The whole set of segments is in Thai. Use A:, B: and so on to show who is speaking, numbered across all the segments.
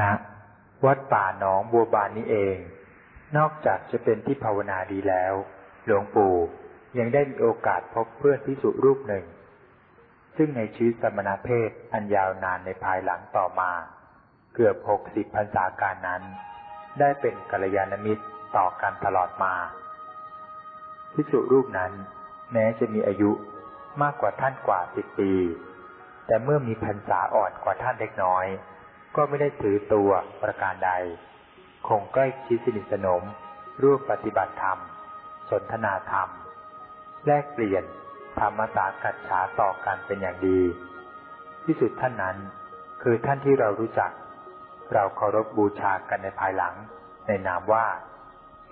A: ณวัดป่าหนองบัวบานนี้เอง นอกจากจะเป็นที่ภาวนาดีแล้ว หลวงปู่ยังได้มีโอกาสพบเพื่อนพิสุรูปหนึ่ง ซึ่งในชีวิตสมณเพศอันยาวนานในภายหลังต่อมา เกือบหกสิบพรรษาการนั้น ได้เป็นกัลยาณมิตรต่อกันตลอดมาพิสุรูปนั้น แม้จะมีอายุมากกว่าท่านกว่าสิบปี แต่เมื่อมีพรรษาอ่อนกว่าท่านเล็กน้อย ก็ไม่ได้ถือตัวประการใด คงใกล้ชิดสนิทสนมร่วมปฏิบัติธรรม สนทนาธรรม แลกเปลี่ยนธรรมสากัจฉาต่อกันเป็นอย่างดี ที่สุดท่านนั้น คือท่านที่เรารู้จัก เราเคารพบบูชากันในภายหลัง ในนามว่า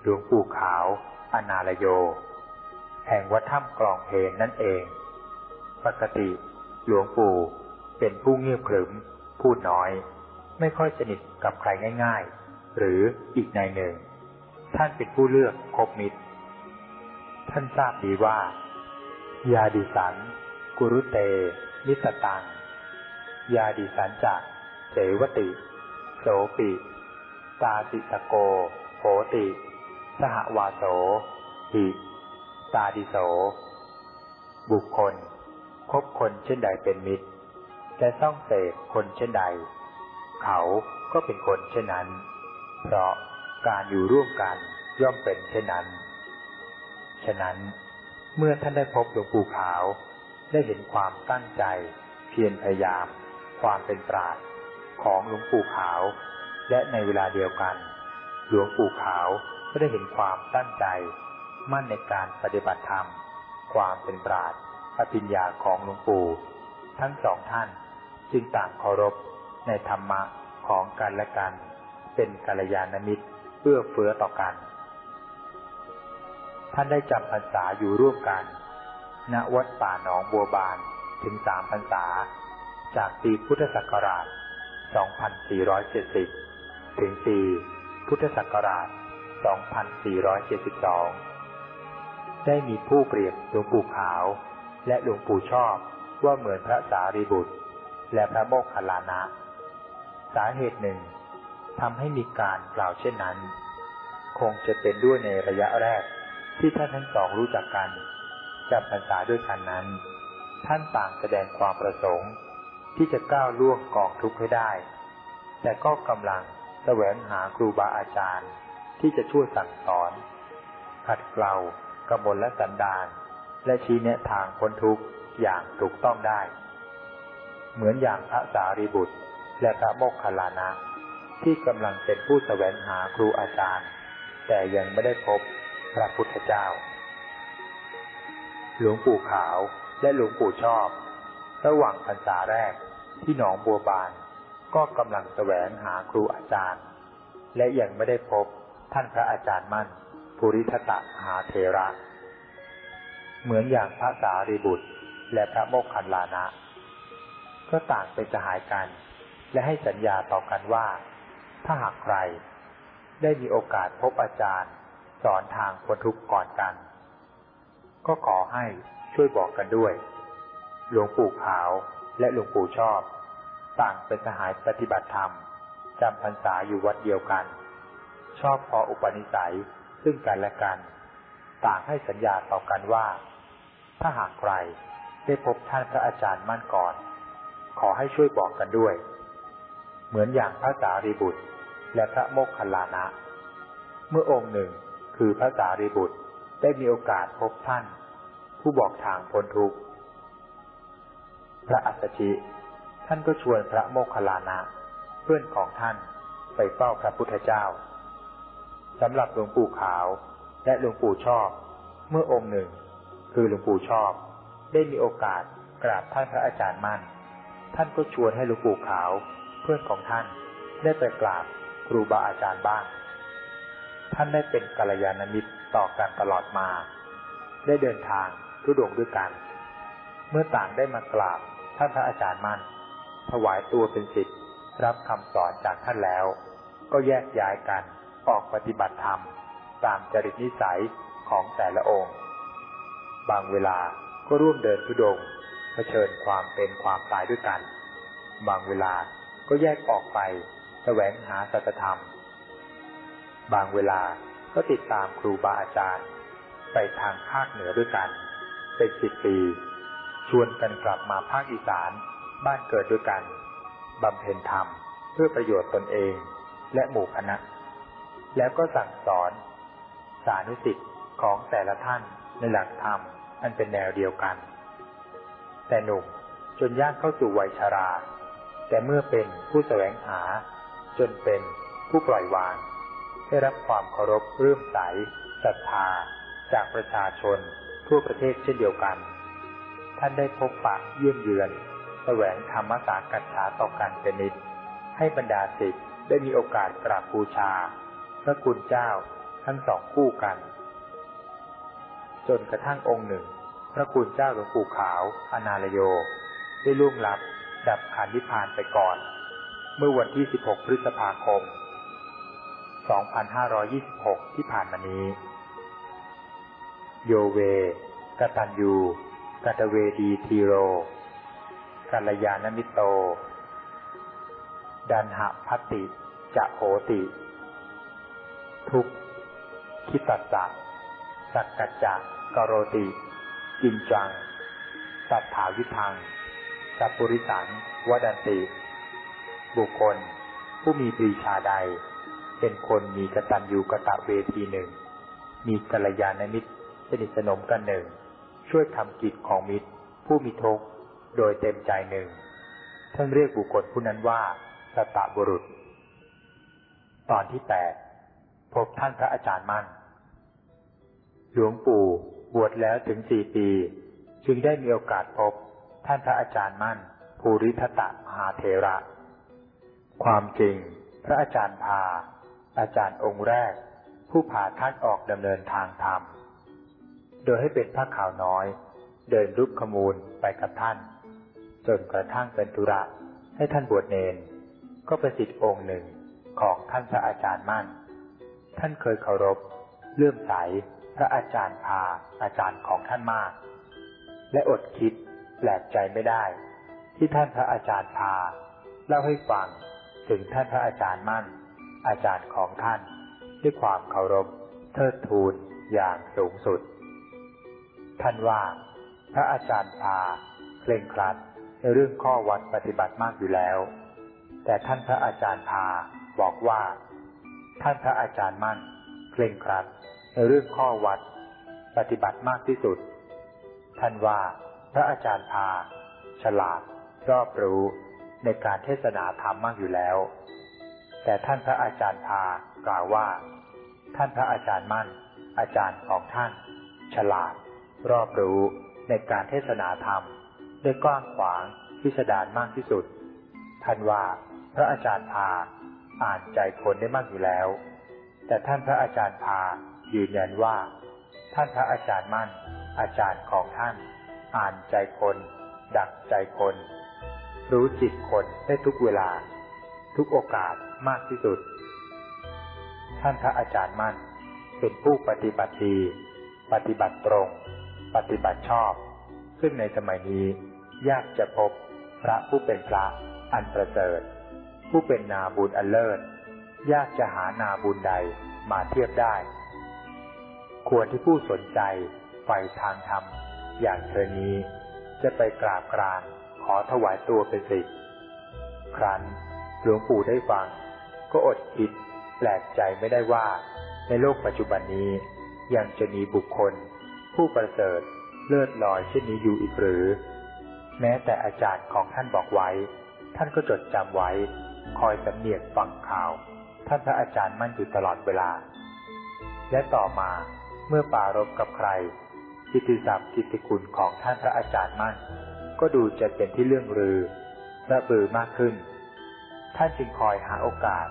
A: หลวงปู่ขาว อนาลโย แห่งวัดถ้ำกลองเพนนั่นเอง ปกติ หลวงปู่เป็นผู้เงียบขรึมพูดน้อย ไม่ค่อยสนิทกับใครง่าย ๆ หรืออีกในหนึ่ง ท่านเป็นผู้เลือกคบมิตร ท่านทราบดีว่า ยาดิสัน กุรุเต นิสตัง ยาดิสันจะเสวติ โสปิ ตาสิสโก โหติ สหวาโส หิ ตาดิโส บุคคล คบคนเช่นใดเป็นมิตรและต้องเสพคนเช่นใด เขาก็เป็นคนเช่นนั้น เพราะการอยู่ร่วมกันย่อมเป็นเช่นนั้น ฉะนั้นเมื่อท่านได้พบหลวงปู่ขาว ได้เห็นความตั้งใจ เพียรพยายาม ความเป็นปราดของหลวงปู่ขาว และในเวลาเดียวกัน หลวงปู่ขาวก็ได้เห็นความตั้งใจ มั่นในการปฏิบัติธรรม ความเป็นปราดอภิญญาของหลวงปู่ ทั้งสองท่านจึงต่างเคารพ ในธรรมะของกันและกัน เป็นกัลยาณมิตรเพื่อเฟื้อต่อกัน ท่านได้จำพรรษาอยู่ร่วมกัน ณวัดป่าหนองบัวบานถึงสามพรรษา จากปีพุทธศักราช 2470 ถึงปีพุทธศักราช 2472 ได้มีผู้เปรียบหลวงปู่ขาว และหลวงปู่ชอบว่าเหมือนพระสารีบุตร และพระโมคคัลลานะ สาเหตุหนึ่งทำให้มีการกล่าวเช่นนั้น คงจะเป็นด้วยในระยะแรกที่ท่านทั้งสองรู้จักกันจำพรรษาด้วยกันนั้น ท่านต่างแสดงความประสงค์ ที่จะก้าวล่วงกองทุกข์ให้ได้ แต่ก็กำลังแสวงหาครูบาอาจารย์ ที่จะช่วยสั่งสอน ขัดเกลากำมลและสันดาน และชี้แนะทางพ้นทุกข์อย่างถูกต้องได้ เหมือนอย่างพระสารีบุตร และพระโมคคัลลานะ ที่กำลังเป็นผู้แสวงหาครูอาจารย์ แต่ยังไม่ได้พบพระพุทธเจ้า หลวงปู่ขาวและหลวงปู่ชอบ ระหว่างพรรษาแรกที่หนองบัวบาน ก็กำลังแสวงหาครูอาจารย์ และยังไม่ได้พบท่านพระอาจารย์มั่น ภูริทัตหาเทระ เหมือนอย่างพระสารีบุตร และพระโมคคัลลานะ ก็ต่างเป็นสหายกัน และให้สัญญาต่อกันว่า ถ้าหากใคร ได้มีโอกาสพบอาจารย์ สอนทางพ้นทุกข์ก่อนกัน ก็ขอให้ช่วยบอกกันด้วย หลวงปู่ขาวและหลวงปู่ชอบ ต่างเป็นสหายปฏิบัติธรรมจำพรรษาอยู่วัดเดียวกัน ชอบพออุปนิสัยซึ่งกันและกัน ต่างให้สัญญาต่อกันว่า ถ้าหากใครได้พบท่านพระอาจารย์มั่นก่อน ขอให้ช่วยบอกกันด้วย เหมือนอย่างพระสารีบุตร และพระโมคคัลลานะ เมื่อองค์หนึ่งคือพระสารีบุตรได้มีโอกาสพบท่าน ผู้บอกทางพ้นทุกข์พระอัสสชิ ท่านก็ชวนพระโมคคัลลานะเพื่อนของท่านไปเฝ้าพระพุทธเจ้าสำหรับหลวงปู่ขาวและหลวงปู่ชอบ เมื่อองค์หนึ่ง คือหลวงปู่ชอบ ได้มีโอกาสกราบท่านพระอาจารย์มั่น ท่านก็ชวนให้หลวงปู่ขาว เพื่อนของท่านได้ไปกราบครูบาอาจารย์บ้าง ท่านได้เป็นกัลยาณมิตรต่อกันตลอดมา ได้เดินทางทุดงด้วยกัน เมื่อต่างได้มากราบท่านพระอาจารย์มั่น ถวายตัวเป็นศิษย์รับคำสอนจากท่านแล้ว ก็แยกย้ายกันออกปฏิบัติธรรม ตามจริตนิสัยของแต่ละองค์ บางเวลาก็ร่วมเดินทุดงเผชิญความเป็นความตายด้วยกัน บางเวลา ก็แยกออกไปแสวงหาสัจธรรม บางเวลาก็ติดตามครูบาอาจารย์ ไปทางภาคเหนือด้วยกัน เป็นสิบปี ชวนกันกลับมาภาคอีสานบ้านเกิดด้วยกันบำเพ็ญธรรมเพื่อประโยชน์ตนเองและหมู่คณะ แล้วก็สั่งสอน สานุสิทธิ์ของแต่ละท่านในหลักธรรมอันเป็นแนวเดียวกัน แต่หนุ่มจนย่างเข้าสู่วัยชารา แต่เมื่อเป็นผู้แสวงหา จนเป็นผู้ปล่อยวาง ได้รับความเคารพเรื่มใสศรัทธา จากประชาชน ทั่วประเทศเช่นเดียวกัน ท่านได้พบปะเยี่ยมเยือน แสวงธรรมสากัจฉาต่อกันเป็นนิดให้บรรดาศิษย์ได้มีโอกาสกราบบูชา พระคุณเจ้าทั้งสองคู่กัน จนกระทั่งองค์หนึ่ง พระคุณเจ้าหลวงปู่ขาวอนาลโย ได้ล่วงลับ ดับขันธิพานไปก่อน เมื่อวันที่ 16 พฤษภาคม 2526 ที่ผ่านมานี้ โยเวกตัญญูกตเวดีทีโร กัลยาณมิตโต ดันหะพัตติจะโหติ ทุกคิตัสสะสักกัจจะกโรติ จินจัง สัทธาวิทัง สัพปุริสังวดันติ บุคคล ผู้มีปรีชาใด เป็นคนมีกตัญญูกตะเวทีหนึ่ง มีกัลยาณมิตรสนิทสนมกันหนึ่ง ช่วยทำกิจของมิตร ผู้มีทุกข์โดยเต็มใจหนึ่งท่านเรียกบุคคลผู้นั้นว่าสตบุรุษ ตอนที่แปดพบท่านพระอาจารย์มั่น หลวงปู่บวชแล้วถึงสี่ปี จึงได้มีโอกาสพบ ท่านพระอาจารย์มั่น ภูริทัตมหาเถระ ความจริง พระอาจารย์พา อาจารย์องค์แรก ผู้พาท่านออกดำเนินทางธรรม โดยให้เป็นพระขาวน้อย เดินรุกขมูลไปกับท่าน จนกระทั่งเป็นธุระให้ท่านบวชเนน ก็เป็นสิทธิองค์หนึ่งของท่านพระอาจารย์มั่น ท่านเคยเคารพเลื่อมใสพระอาจารย์พาอาจารย์ของท่านมาก และอดคิด แปลกใจไม่ได้ ที่ท่านพระอาจารย์พาเล่าให้ฟังถึงท่านพระอาจารย์มั่น อาจารย์ของท่าน ด้วยความเคารพเทิดทูนอย่างสูงสุด ท่านว่า พระอาจารย์พาเคร่งครัดในเรื่องข้อวัดปฏิบัติมากอยู่แล้ว แต่ท่านพระอาจารย์พาบอกว่า ท่านพระอาจารย์มั่นเคร่งครัดในเรื่องข้อวัด ปฏิบัติมากที่สุด ท่านว่า ระอาจารย์พา ฉลาด รอบรู้ในการเทศนาธรรมมากอยู่แล้ว แต่ท่านพระอาจารย์พากล่าวว่า ท่านพระอาจารย์มั่น อาจารย์ของท่าน ฉลาด รอบรู้ในการเทศนาธรรมด้วยกว้างขวางพิสดารมากที่สุด ท่านว่าพระอาจารย์พาอ่านใจคนได้มากอยู่แล้ว แต่ท่านพระอาจารย์พายืนยันว่า ท่านพระอาจารย์มั่น อาจารย์ของท่าน อ่านใจคน ดักใจคน รู้จิตคนได้ทุกเวลา ทุกโอกาสมากที่สุด ท่านพระอาจารย์มั่น เป็นผู้ปฏิบัติดี ปฏิบัติตรง ปฏิบัติชอบ ซึ่งในสมัยนี้ยากจะพบพระผู้เป็นพระอันประเสริฐ ผู้เป็นนาบุญอันเลิศ ยากจะหานาบุญใดมาเทียบได้ ควรที่ผู้สนใจใฝ่ทางธรรม อย่างเธอนี้จะไปกราบกรานขอถวายตัวเป็นศิษย์ครั้นหลวงปู่ได้ฟัง ก็อดคิดแปลกใจไม่ได้ว่า ในโลกปัจจุบันนี้ ยังจะมีบุคคล ผู้ประเสริฐเลิศลอยเช่นนี้อยู่อีกหรือ แม้แต่อาจารย์ของท่านบอกไว้ ท่านก็จดจำไว้ คอยสำเนียกฟังข่าว ท่านพระอาจารย์มั่นอยู่ตลอดเวลา และต่อมาเมื่อปารบกับใคร กิตติศัพท์กิตติคุณของท่านพระอาจารย์มั่น ก็ดูจะเป็นที่เรื่องลือระบือมากขึ้น ท่านจึงคอยหาโอกาส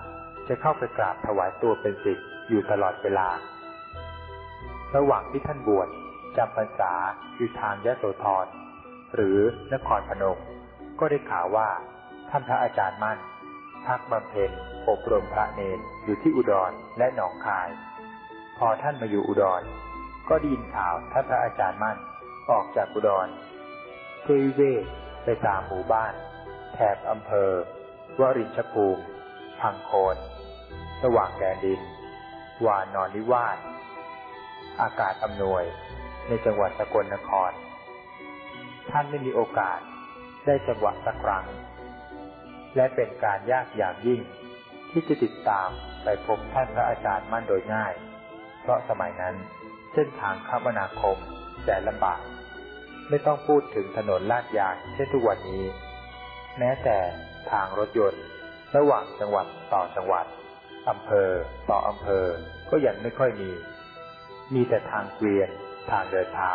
A: จะเข้าไปกราบถวายตัวเป็นศิษย์อยู่ตลอดเวลา ระหว่างที่ท่านบวชจำพรรษาอยู่ทางยะโสธรหรือนครพนม ก็ได้ข่าวว่าท่านพระอาจารย์มั่น พักบำเพ็ญอบรมพระเนนอยู่ที่อุดรและหนองคาย พอท่านมาอยู่อุดร ก็ได้ยินข่าวท่านพระอาจารย์มั่นออกจากอุดรเทวิเวศไปตามหมู่บ้าน แถบอำเภอ วรินชภูมิ พังโคนสว่างแดนดิน วานอนนิวาสอากาศอำนวยในจังหวัดสกลนคร ท่านไม่มีโอกาสได้จังหวะสักครั้ง และเป็นการยากอย่างยิ่ง ที่จะติดตามไปพบท่านพระอาจารย์มั่นโดยง่าย เพราะสมัยนั้น เส้นทางคมนาคมแสนลำบาก ไม่ต้องพูดถึงถนนลาดยางเช่นทุกวันนี้ แม้แต่ทางรถยนต์ ระหว่างจังหวัดต่อจังหวัดอำเภอต่ออำเภอก็ยังไม่ค่อยมี มีแต่ทางเกวียนทางเดินเท้า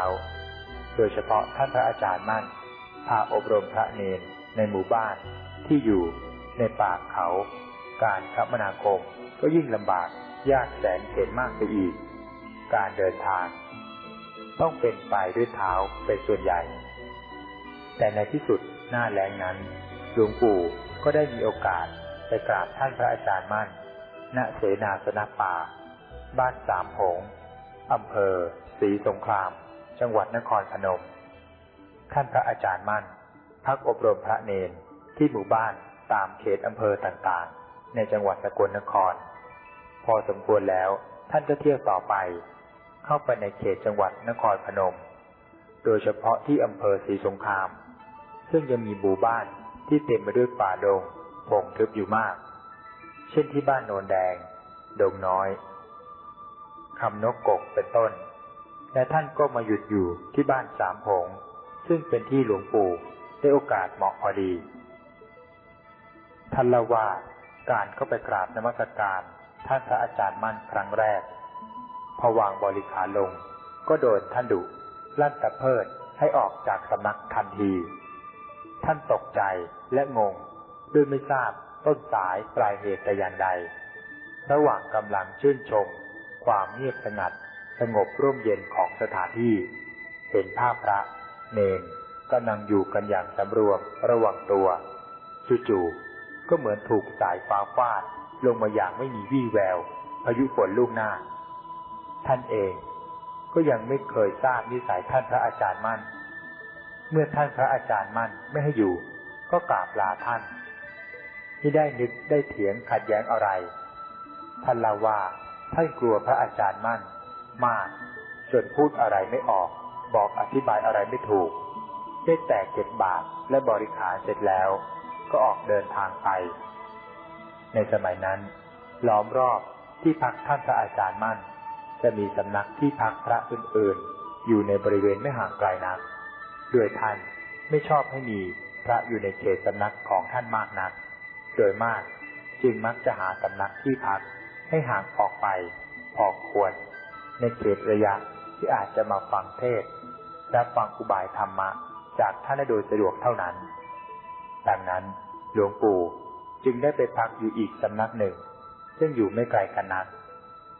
A: โดยเฉพาะท่านพระอาจารย์มั่นพาอบรมพระเนนในหมู่บ้านที่อยู่ในป่าเขา การคมนาคมก็ยิ่งลำบากยากแสนเข็นมากไปอีก การเดินทาง ต้องเป็นไปด้วยเท้าเป็นส่วนใหญ่ แต่ในที่สุดหน้าแรงนั้นหลวงปู่ก็ได้มีโอกาสไปกราบท่านพระอาจารย์มั่น ณ เสนาสนะป่า บ้านสามหงอำเภอศรีสงคราม จังหวัดนครพนม ท่านพระอาจารย์มั่น พักอบรมพระเนนที่หมู่บ้านตามเขตอำเภอต่างๆ ในจังหวัดสกลนคร พอสมควรแล้วท่านก็เที่ยวต่อไป เข้าไปในเขตจังหวัดนครพนม โดยเฉพาะที่อำเภอศรีสงคราม ซึ่งยังมีหมู่บ้านที่เต็มไปด้วยป่าดงพงทึบอยู่มาก เช่นที่บ้านโนนแดง ดงน้อยคำนกกกเป็นต้น และท่านก็มาหยุดอยู่ที่บ้านสามผง ซึ่งเป็นที่หลวงปู่ได้โอกาสเหมาะพอดีท่านเล่าว่าการเข้าไปกราบนมัสการท่านพระอาจารย์มั่นครั้งแรก พอวางบริขารลง ก็โดนท่านดุลั่นตะเพิดให้ออกจากสำนักทันที ท่านตกใจและงง ด้วยไม่ทราบต้นสายปลายเหตุแต่อย่างใด ระหว่างกำลังชื่นชม ความเงียบสงัด สงบร่มเย็นของสถานที่ เห็นภาพพระ เนนกำลังอยู่กันอย่างสำรวมระวังตัว จู่ๆก็เหมือนถูกสายฟ้าฟาดลงมาอย่างไม่มีวี่แวว พายุฝนลูกหน้า ท่านเอง ก็ยังไม่เคยทราบนิสัยท่านพระอาจารย์มั่น เมื่อท่านพระอาจารย์มั่นไม่ให้อยู่ ก็กราบลาท่าน ที่ได้นึกได้เถียงขัดแย้งอะไร ท่านเล่าว่าท่านกลัวพระอาจารย์มั่น มากจนพูดอะไรไม่ออก บอกอธิบายอะไรไม่ถูก ได้แต่เก็บบาตรและบริขารเสร็จแล้ว ก็ออกเดินทางไป ในสมัยนั้น ล้อมรอบที่พักท่านพระอาจารย์มั่น จะมีสำนักที่พักพระอื่นๆ อยู่ในบริเวณไม่ห่างไกลนักด้วยท่านไม่ชอบให้มีพระอยู่ในเขตสำนักของท่านมากนัก โดยมากจึงมักจะหาสำนักที่พักให้ห่างออกไปพอควร ในเขตระยะที่อาจจะมาฟังเทศ และฟังอุบายธรรมะ จากท่านโดยสะดวกเท่านั้น ดังนั้นหลวงปู่จึงได้ไปพักอยู่อีกสำนักหนึ่ง ซึ่งอยู่ไม่ไกลกันนัก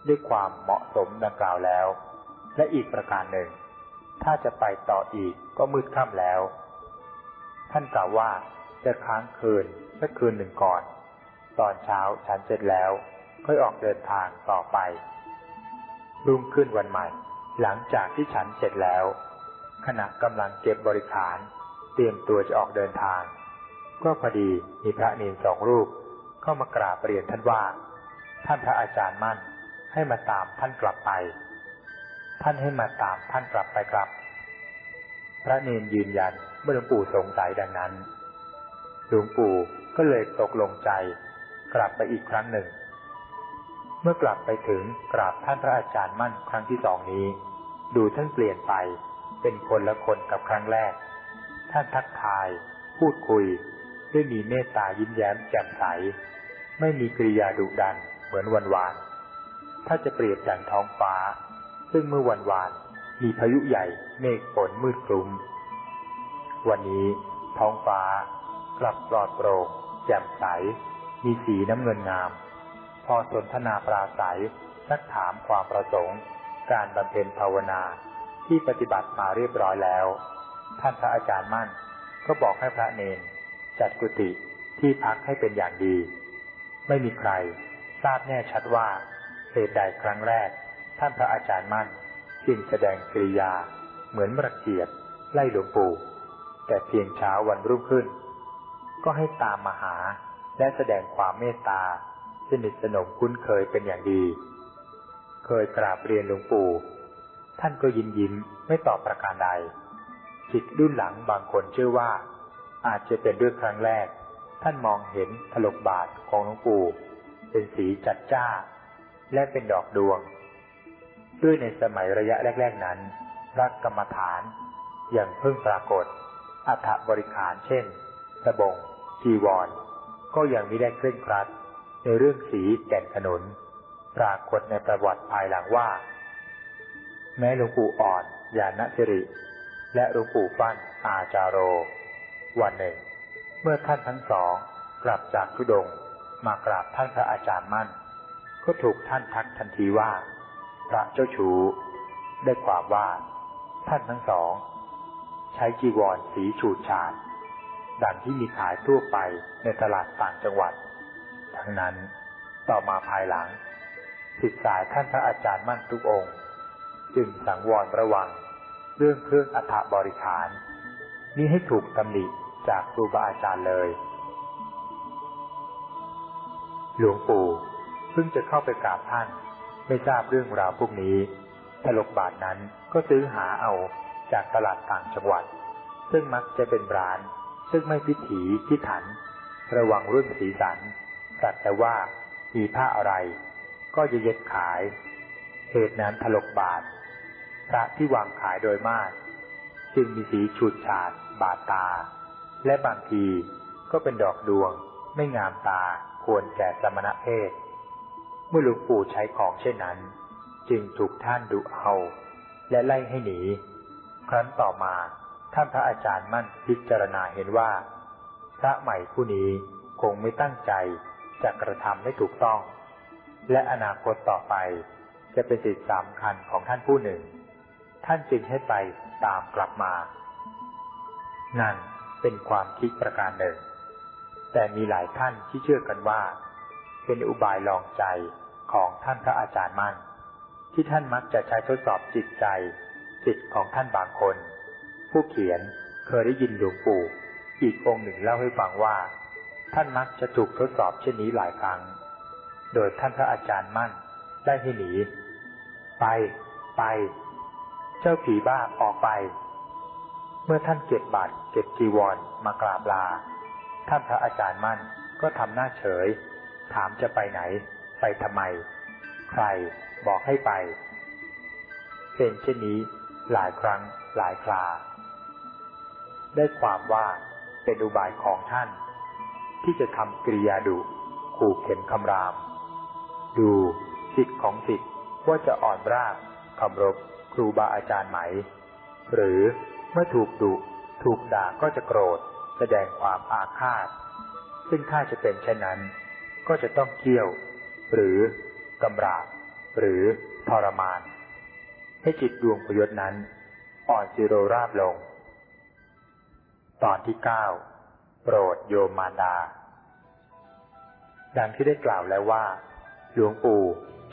A: ด้วยความเหมาะสมดังกล่าวแล้ว และอีกประการหนึ่ง ถ้าจะไปต่ออีกก็มืดค่ำแล้ว ท่านกล่าวว่าจะค้างคืนสักคืนหนึ่งก่อน ตอนเช้าฉันเสร็จแล้ว ค่อยออกเดินทางต่อไป รุ่งขึ้นวันใหม่ หลังจากที่ฉันเสร็จแล้ว ขณะกำลังเก็บบริขาร เตรียมตัวจะออกเดินทาง ก็พอดีมีพระเนนสองรูปเข้ามากราบเรียนท่านว่า ท่านพระอาจารย์มั่น ให้มาตามท่านกลับไป ท่านให้มาตามท่านกลับไปครับ พระเนนยืนยันเมื่อหลวงปู่สงสัยดังนั้น หลวงปู่ก็เลยตกลงใจ กลับไปอีกครั้งหนึ่ง เมื่อกลับไปถึงกราบท่านพระอาจารย์มั่นครั้งที่สองนี้ ดูท่านเปลี่ยนไปเป็นคนละคนกับครั้งแรก ท่านทักทาย พูดคุย ด้วยมีเมตตายิ้มแย้มแจ่มใส ไม่มีกริยาดุดันเหมือนวันวาน ถ้าจะเปรียบดังท้องฟ้า ซึ่งเมื่อวันวานมีพายุใหญ่เมฆฝนมืดคลุม วันนี้ท้องฟ้ากลับปลอดโปร่งแจ่มใส มีสีน้ำเงินงาม พอสนทนาปราศัยซักถามความประสงค์ การบำเพ็ญภาวนาที่ปฏิบัติมาเรียบร้อยแล้ว ท่านพระอาจารย์มั่นก็บอกให้พระเนน จัดกุฏิที่พักให้เป็นอย่างดี ไม่มีใครทราบแน่ชัดว่า เหตุใดครั้งแรก ท่านพระอาจารย์มั่นจึงแสดงกริยาเหมือนมรเกียรติไล่หลวงปู่ แต่เพียงเช้าวันรุ่งขึ้น ก็ให้ตามมาหาและแสดงความเมตตาสนิทสนมคุ้นเคยเป็นอย่างดี เคยกราบเรียนหลวงปู่ ท่านก็ยิ้มยิ้มไม่ตอบประการใดจิตรุ่นหลังบางคนเชื่อว่า อาจจะเป็นเรื่องครั้งแรก ท่านมองเห็นถลกบาทของหลวงปู่ เป็นสีจัดจ้า และเป็นดอกดวง ด้วยในสมัยระยะแรก ๆนั้นรักกรรมฐานอย่างเพิ่งปรากฏ อัฐบริขารเช่นสบงจีวร ก็ยังไม่ได้เคร่งครัด ในเรื่องสีแก่นขนุน ปรากฏในประวัติภายหลังว่า แม้หลวงปู่อ่อนยาณสิริ และหลวงปู่ฟั่นอาจารโร วันหนึ่ง เมื่อท่านทั้งสองกลับจากทุดงมากราบท่านพระอาจารย์มั่น ก็ถูกท่านทักทันทีว่า พระเจ้าชูได้ความว่า ท่านทั้งสอง ใช้จีวรสีฉูดฉาดดังที่มีขายทั่วไปในตลาดต่างจังหวัด ทั้งนั้นต่อมาภายหลังศิษย์สายท่านพระอาจารย์มั่นทุกองค์ จึงสังวรระวังเรื่องเครื่องอัฐบริขารนี้ให้ถูกตำหนิจากครูบาอาจารย์เลย หลวงปู่ เพิ่งจะเข้าไปกราบท่าน ไม่ทราบเรื่องราวพวกนี้ตลกบาทนั้นก็ซื้อหาเอาจากตลาดต่างจังหวัด ซึ่งมักจะเป็นร้าน ซึ่งไม่พิถีพิถัน ระวังเรื่องสีสันสัตแต่ว่ามีผ้าอะไร ก็จะเย็ดขาย เหตุนั้นถลกบาท พระที่วางขายโดยมาก จึงมีสีฉูดฉาด บาดตา และบางทีก็เป็นดอกดวง ไม่งามตาควรแก่สมณเพศ เมื่อหลวงปู่ใช้ของเช่นนั้น จึงถูกท่านดุเอา และไล่ให้หนี ครั้นต่อมาท่านพระอาจารย์มั่นพิจารณาเห็นว่า พระใหม่ผู้นี้คงไม่ตั้งใจจะกระทำให้ถูกต้อง และอนาคตต่อไปจะเป็นสิทธิสำคัญของท่านผู้หนึ่ง ท่านจึงให้ไปตามกลับมา นั่นเป็นความคิดประการหนึ่ง แต่มีหลายท่านที่เชื่อกันว่า เป็นอุบายลองใจของท่านพระอาจารย์มั่น ที่ท่านมักจะใช้ทดสอบจิตใจจิตของท่านบางคน ผู้เขียนเคยได้ยินหลวงปู่อีกองค์หนึ่งเล่าให้ฟังว่า ท่านมักจะถูกทดสอบเช่นนี้หลายครั้ง โดยท่านพระอาจารย์มั่นได้ให้หนี ไป ไป เจ้าผีบ้าออกไป เมื่อท่านเก็บบาตรเก็บจีวรมากราบลา ท่านพระอาจารย์มั่นก็ทำหน้าเฉย ถามจะไปไหน ไปทำไม ใครบอกให้ไป เป็นเช่นนี้หลายครั้งหลายครา ได้ความว่าเป็นอุบายของท่าน ที่จะทำกริยาดุขู่เข็นคำราม ดูสิทธิ์ของสิทธิ์ว่าจะอ่อนรากคำรบครูบาอาจารย์ไหม หรือเมื่อถูกดุถูกด่าก็จะโกรธ แสดงความอาฆาต ซึ่งถ้าจะเป็นเช่นนั้น ก็จะต้องเกี่ยว หรือกำราบ หรือทรมาน ให้จิตดวงพยศนั้น อ่อนจิโรราบลง ตอนที่เก้าโปรดโยมมารดา ดังที่ได้กล่าวแล้วว่า หลวงปู่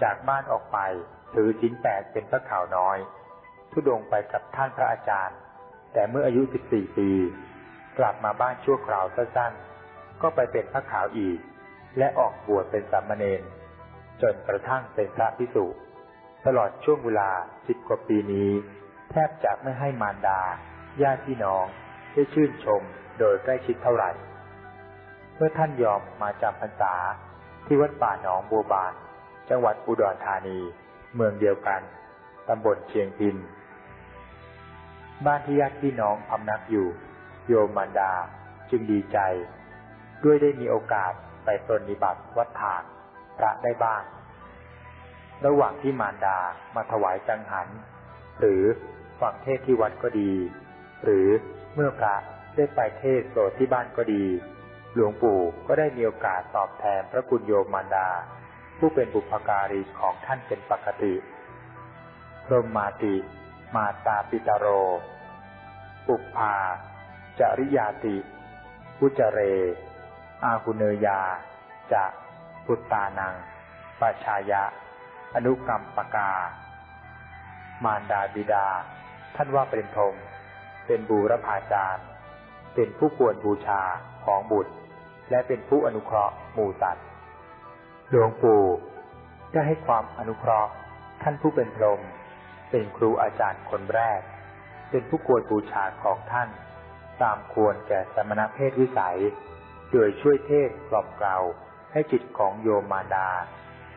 A: จากบ้านออกไปถือชิ้นแปดเป็นพระข่าวน้อย ทุดงไปกับท่านพระอาจารย์ แต่เมื่ออายุสิบสี่ปี กลับมาบ้านชั่วคราวสั้นๆก็ไปเป็นพระข่าวอีก และออกบวชเป็นสามเณรจนกระทั่งเป็นพระพิสุตลอดช่วงเวลาสิบกว่าปีนี้ แทบจะไม่ให้มารดาญาติพี่น้องได้ชื่นชมโดยใกล้ชิดเท่าไหร่ เมื่อท่านยอมมาจำพรรษาที่วัดป่าหนองบัวบาน จังหวัดอุดรธานี เมืองเดียวกัน ตำบลเชียงพิน บ้านที่ญาติพี่น้องพำนักอยู่ โยมมารดาจึงดีใจ ด้วยได้มีโอกาส ไปปรนิบัติวัดถานพระได้บ้าง ระหว่างที่มารดามาถวายจังหัน หรือฟังเทศที่วัดก็ดี หรือเมื่อพระได้ไปเทศโสดที่บ้านก็ดี หลวงปู่ก็ได้มีโอกาสตอบแทนพระคุณโยมมารดา ผู้เป็นบุพการีของท่านเป็นปกติ พรหมมาติ มาตาปิตาโร ปุปภาจริยาติ พุจเร อาหุเนยาจะพุตตานังปชายะ อนุกรรมปกา มารดาบิดา ท่านว่าเป็นพรมเป็นบูรพาจารย์ เป็นผู้ควรบูชาของบุตร และเป็นผู้อนุเคราะห์หมู่สัตว์หลวงปู่ได้ให้ความอนุเคราะห์ท่านผู้เป็นพรมเป็นครูอาจารย์คนแรก เป็นผู้ควรบูชาของท่าน ตามควรแก่สมณเพศวิสัย โดยช่วยเทศกล่อมเกลาให้จิตของโยมมาดา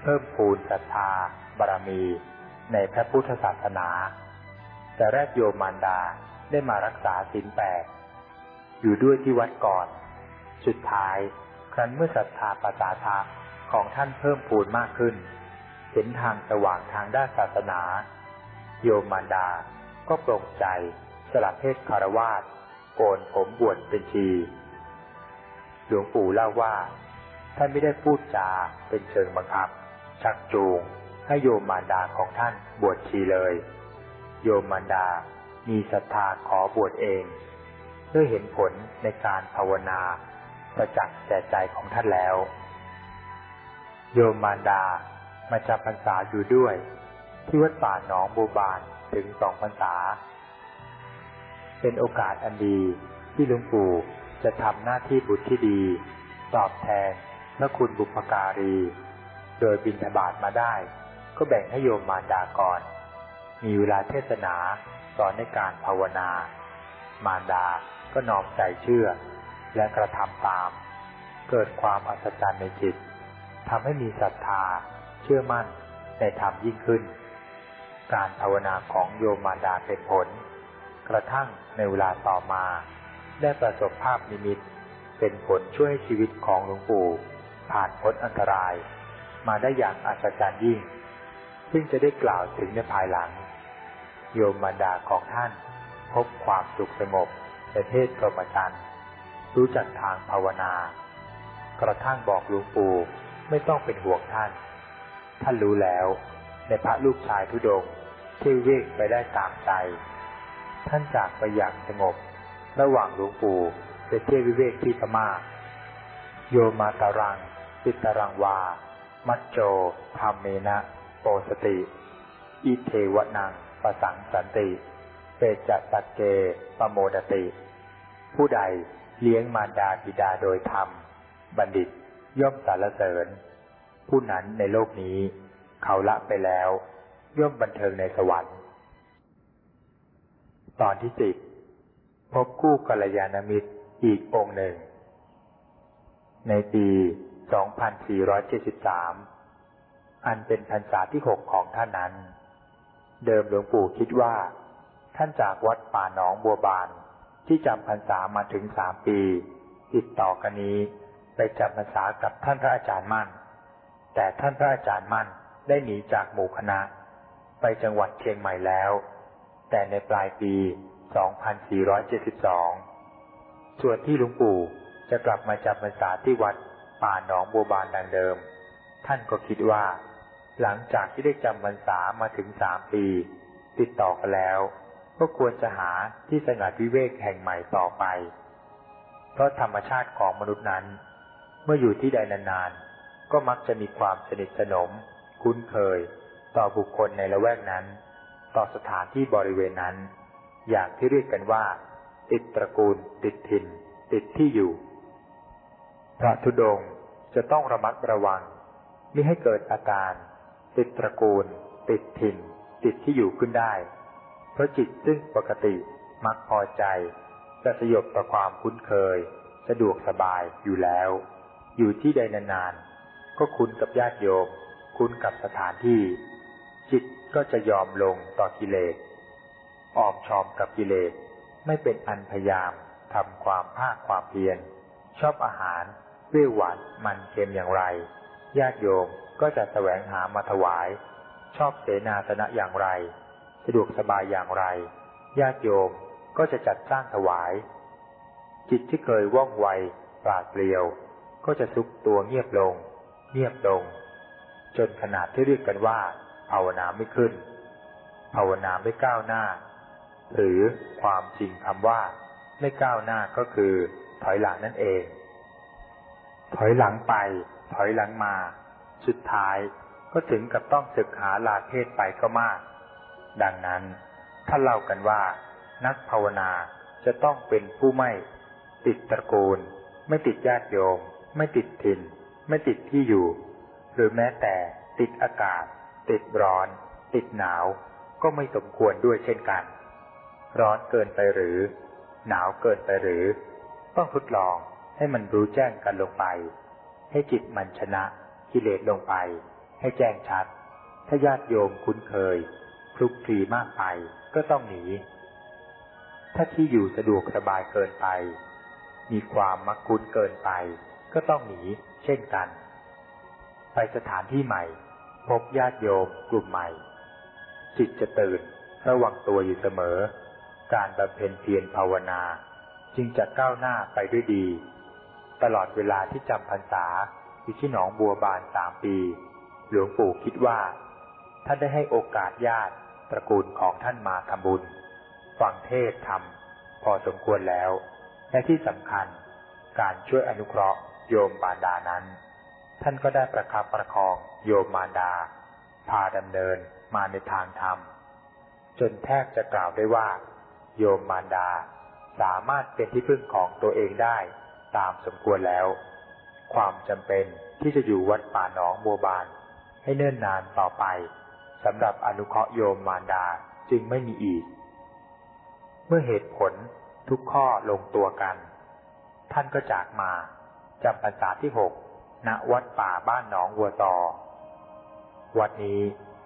A: เพิ่มพูนศรัทธาบารมี ในพระพุทธศาสนา แต่แรกโยมมารดาได้มารักษาศีลแปดอยู่ด้วยที่วัดก่อน สุดท้ายครั้นเมื่อศรัทธาปัสาทะของท่านเพิ่มพูนมากขึ้น เห็นทางสว่างทางด้านศาสนา โยมมารดาก็ปรงใจสละเพศคารวาสโกนผมบวชเป็นชี หลวงปู่เล่าว่า ท่านไม่ได้พูดจาเป็นเชิงบังคับ ชักจูง ให้โยมมารดาของท่านบวชชีเลย โยมมารดามีศรัทธาขอบวชเองด้วยเห็นผลในการภาวนาประจักษ์แก่ใจของท่านแล้ว โยมมารดามาจำพรรษาอยู่ด้วย ที่วัดป่าหนองบัวบานถึงสองพรรษา เป็นโอกาสอันดีที่หลวงปู่ จะทำหน้าที่บุตรที่ดี ตอบแทนพระคุณบุพการี โดยบินทบาทมาได้ ก็แบ่งให้โยมมารดาก่อน มีเวลาเทศนาสอนในการภาวนา มารดาก็น้อมใจเชื่อ และกระทำตาม เกิดความอัศจรรย์ในจิตทำให้มีศรัทธา เชื่อมั่นในธรรมยิ่งขึ้น การภาวนาของโยมมารดาเป็นผล กระทั่งในเวลาต่อมา ได้ประสบภาพนิมิต เป็นผลช่วยให้ชีวิตของหลวงปู่ ผ่านพ้นอันตราย มาได้อย่างอัศจรรย์ยิ่ง ซึ่งจะได้กล่าวถึงในภายหลัง โยมมารดาของท่าน พบความสุขสงบในเทศกรมจันทร์รู้จักทางภาวนา กระทั่งบอกหลวงปู่ไม่ต้องเป็นห่วงท่าน ท่านรู้แล้ว ในพระลูกชายทุดงที่เวกไปได้ตามใจ ท่านจากไปอย่างสงบ ระหว่างหลวงปู่ไปเที่ยววิเวกที่พม่าโยมาตารังปิตารังวา มัจโจธรรมเมนะ โปสติ อิเทวนังปสังสันติ เปจตักเกปโมดติ ผู้ใดเลี้ยงมารดาบิดาโดยธรรม บัณฑิตย่อมสารเสริญ ผู้นั้นในโลกนี้ เขาละไปแล้ว ย่อมบันเทิงในสวรรค์ ตอนที่สิบ พบคู่กัลยาณมิตรอีกองค์หนึ่ง ในปี 2473 อันเป็นพรรษาที่หกของท่านนั้น เดิมหลวงปู่คิดว่า ท่านจากวัดป่าหนองบัวบานที่จำพรรษามาถึงสามปี ติดต่อกันนี้ไปจำพรรษากับท่านพระอาจารย์มั่น แต่ท่านพระอาจารย์มั่นได้หนีจากหมู่คณะ ไปจังหวัดเชียงใหม่แล้ว แต่ในปลายปี 2472 ส่วนที่หลวงปู่จะกลับมาจำพรรษาที่วัดป่าหนองบัวบานดังเดิม ท่านก็คิดว่า หลังจากที่ได้จำพรรษามาถึงสามปี ติดต่อกันแล้ว ก็ควรจะหาที่สงัดวิเวกแห่งใหม่ต่อไป เพราะธรรมชาติของมนุษย์นั้น เมื่ออยู่ที่ใดนานๆ ก็มักจะมีความสนิทสนม คุ้นเคย ต่อบุคคลในละแวกนั้น ต่อสถานที่บริเวณนั้น อย่างที่เรียกกันว่า ติดตระกูล ติดถิ่น ติดที่อยู่ พระธุดงค์จะต้องระมัดระวังมิให้เกิดอาการ ติดตระกูล ติดถิ่น ติดที่อยู่ขึ้นได้ เพราะจิตซึ่งปกติมักพอใจ จะสยบต่อความคุ้นเคย สะดวกสบายอยู่แล้ว อยู่ที่ใดนานๆก็คุ้นกับญาติโยม คุ้นกับสถานที่ จิตก็จะยอมลงต่อกิเลส ออมชอมกับกิเลส ไม่เป็นอันพยายามทำความภาคความเพียรชอบอาหารเปรี้ยวหวานมันเค็มอย่างไรญาติโยมก็จะแสวงหามาถวาย ชอบเสนาสนะอย่างไร สะดวกสบายอย่างไรญาติโยมก็จะจัดสร้างถวาย จิตที่เคยว่องไวปราดเปรียว ก็จะซุกตัวเงียบลง เงียบลง จนขนาดที่เรียกกันว่า ภาวนาไม่ขึ้น ภาวนาไม่ก้าวหน้า หรือความจริงคำว่า ไม่ก้าวหน้าก็คือ ถอยหลังนั่นเอง ถอยหลังไป ถอยหลังมา สุดท้ายก็ถึงกับต้องศึกหาลาเพศไปก็มาก ดังนั้น ถ้าเล่ากันว่า นักภาวนาจะต้องเป็นผู้ไม่ ติดตระกูล ไม่ติดญาติโยม ไม่ติดถิ่น ไม่ติดที่อยู่ หรือแม้แต่ติดอากาศ ติดร้อน ติดหนาว ก็ไม่สมควรด้วยเช่นกัน ร้อนเกินไปหรือ หนาวเกินไปหรือ ต้องทดลองให้มันรู้แจ้งกันลงไป ให้จิตมันชนะกิเลสลงไป ให้แจ้งชัด ถ้าญาติโยมคุ้นเคยคลุกคลีมากไปก็ต้องหนี ถ้าที่อยู่สะดวกสบายเกินไป มีความมักคุ้นเกินไป ก็ต้องหนีเช่นกัน ไปสถานที่ใหม่ พบญาติโยมกลุ่มใหม่ จิตจะตื่นระวังตัวอยู่เสมอ การบำเพ็ญเพียรภาวนา จึงจะก้าวหน้าไปด้วยดี ตลอดเวลาที่จำพรรษาอยู่ที่หนองบัวบานสามปี หลวงปู่คิดว่าท่านได้ให้โอกาสญาติตระกูลของท่านมาทำบุญ ฟังเทศทำพอสมควรแล้ว และที่สำคัญ การช่วยอนุเคราะห์ โยมบาดานั้น ท่านก็ได้ประคับประคองโยมมารดา พาดำเนินมาในทางธรรม จนแทบจะกล่าวได้ว่า โยมมารดา สามารถเป็นที่พึ่งของตัวเองได้ ตามสมควรแล้ว ความจำเป็นที่จะอยู่วัดป่าหนองบัวบาน ให้เนิ่นนานต่อไปสำหรับอนุเคราะห์โยมมารดาจึงไม่มีอีก เมื่อเหตุผลทุกข้อลงตัวกัน ท่านก็จากมาจำพรรษาที่หกณวัดป่าบ้านหนองวัวตอ วัดนี้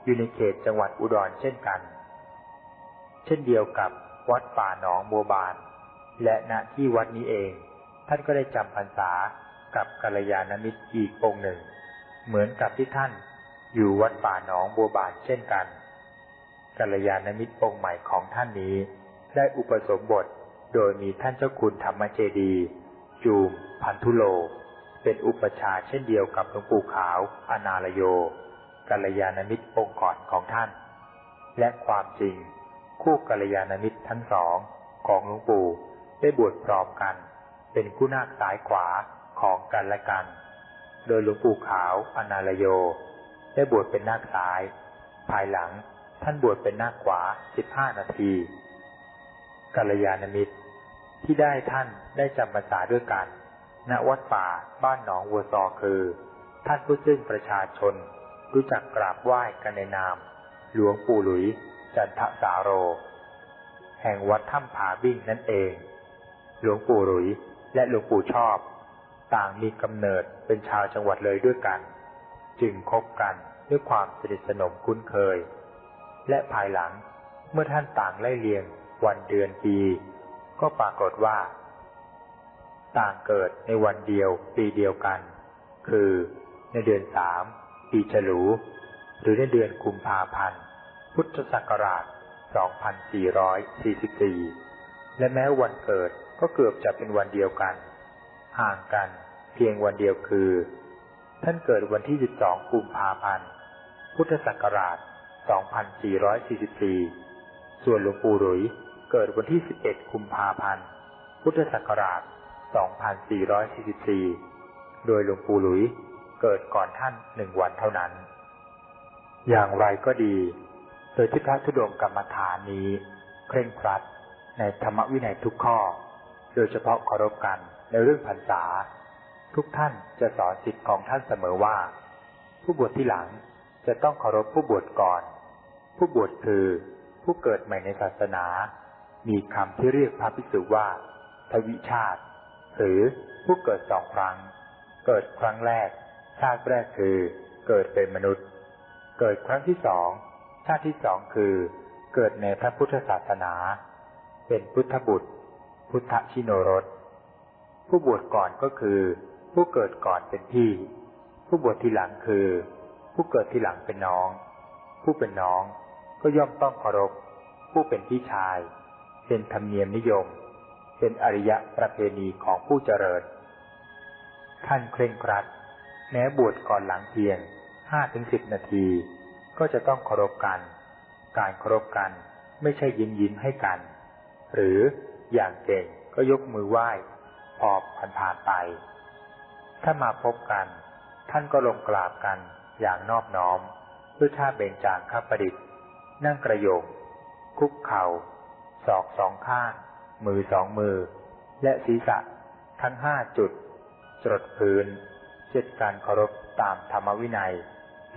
A: อยู่ในเขตจังหวัดอุดรเช่นกัน เช่นเดียวกับ วัดป่าหนองบัวบาน และณที่วัดนี้เอง ท่านก็ได้จำพรรษากับกัลยาณมิตรอีกองค์หนึ่ง เหมือนกับที่ท่านอยู่วัดป่าหนองบัวบานเช่นกันกัลยาณมิตรองค์ใหม่ของท่านนี้ ได้อุปสมบทโดยมีท่านเจ้าคุณธรรมเจดี จูม พันธุโล เป็นอุปชาเช่นเดียวกับหลวงปู่ขาว อนาลโยกัลยาณมิตรองค์ก่อนของท่าน และความจริง คู่กัลยาณมิตรทั้งสองของหลวงปู่ได้บวชพร้อมกัน เป็นคู่นาคซ้ายขวาของกันและกัน โดยหลวงปู่ขาวอนาลโย ได้บวชเป็นนาคซ้าย ภายหลังท่านบวชเป็นนาคขวาสิบห้านาทีกัลยาณมิตร ที่ได้ท่านได้จำพรรษาด้วยกัน ณวัดป่าบ้านหนองวัวซอคือ ท่านผู้ซึ่งประชาชน รู้จักกราบไหว้กันในนาม หลวงปู่หลุย จันทสาโร แห่งวัดถ้ำผาบิ่งนั่นเอง หลวงปู่หลุยและหลวงปู่ชอบ ต่างมีกำเนิดเป็นชาวจังหวัดเลยด้วยกัน จึงคบกันด้วยความสนิทสนมคุ้นเคย และภายหลังเมื่อท่านต่างไล่เลียงวันเดือนปี ก็ปรากฏว่า ต่างเกิดในวันเดียวปีเดียวกัน คือในเดือนสามปีฉลู หรือในเดือนกุมภาพันธ์ พุทธศักราช 2444 และแม้วันเกิดก็เกือบจะเป็นวันเดียวกัน ห่างกันเพียงวันเดียวคือ ท่านเกิดวันที่ 12 กุมภาพันธ์ พุทธศักราช 2444 ส่วนหลวงปู่หลุยเกิดวันที่ 11 กุมภาพันธ์ พุทธศักราช 2444 โดยหลวงปู่หลุยเกิดก่อนท่านหนึ่งวันเท่านั้น อย่างไรก็ดี โดยที่พระธุดงกรรมฐานนี้เคร่งครัดในธรรมวินัยทุกข้อ โดยเฉพาะเคารพกันในเรื่องพรรษา ทุกท่านจะสอนสิทธิ์ของท่านเสมอว่า ผู้บวชที่หลังจะต้องเคารพผู้บวชก่อน ผู้บวชคือผู้เกิดใหม่ในศาสนา มีคำที่เรียกพระภิกษุว่าทวิชาติ หรือผู้เกิดสองครั้ง เกิดครั้งแรกชาติแรกคือ เกิดเป็นมนุษย์ เกิดครั้งที่สอง ชาติที่สองคือเกิดในพระพุทธศาสนา เป็นพุทธบุตร พุทธชิโนรส ผู้บวชก่อนก็คือ ผู้เกิดก่อนเป็นพี่ ผู้บวชทีหลังคือ ผู้เกิดทีหลังเป็นน้อง ผู้เป็นน้องก็ย่อมต้องเคารพผู้เป็นพี่ชาย เป็นธรรมเนียมนิยม เป็นอริยะประเพณีของผู้เจริญ ท่านเคร่งครัด แม้บวชก่อนหลังเพียงห้าถึงสิบนาที ก็จะต้องเคารพกัน การเคารพกันไม่ใช่ยิ้มยิ้มให้กัน หรืออย่างเก่งก็ยกมือไหว้พอผ่านผ่านไป ถ้ามาพบกัน ท่านก็ลงกราบกันอย่างนอบน้อมด้วยท่าเบญจางคประดิษฐ์ นั่งกระโยง คุกเขา่าศอกสองข้าง มือสองมือ และศีรษะทั้งห้าจุดจดพื้นเจ็ดการเคารพตามธรรมวินัย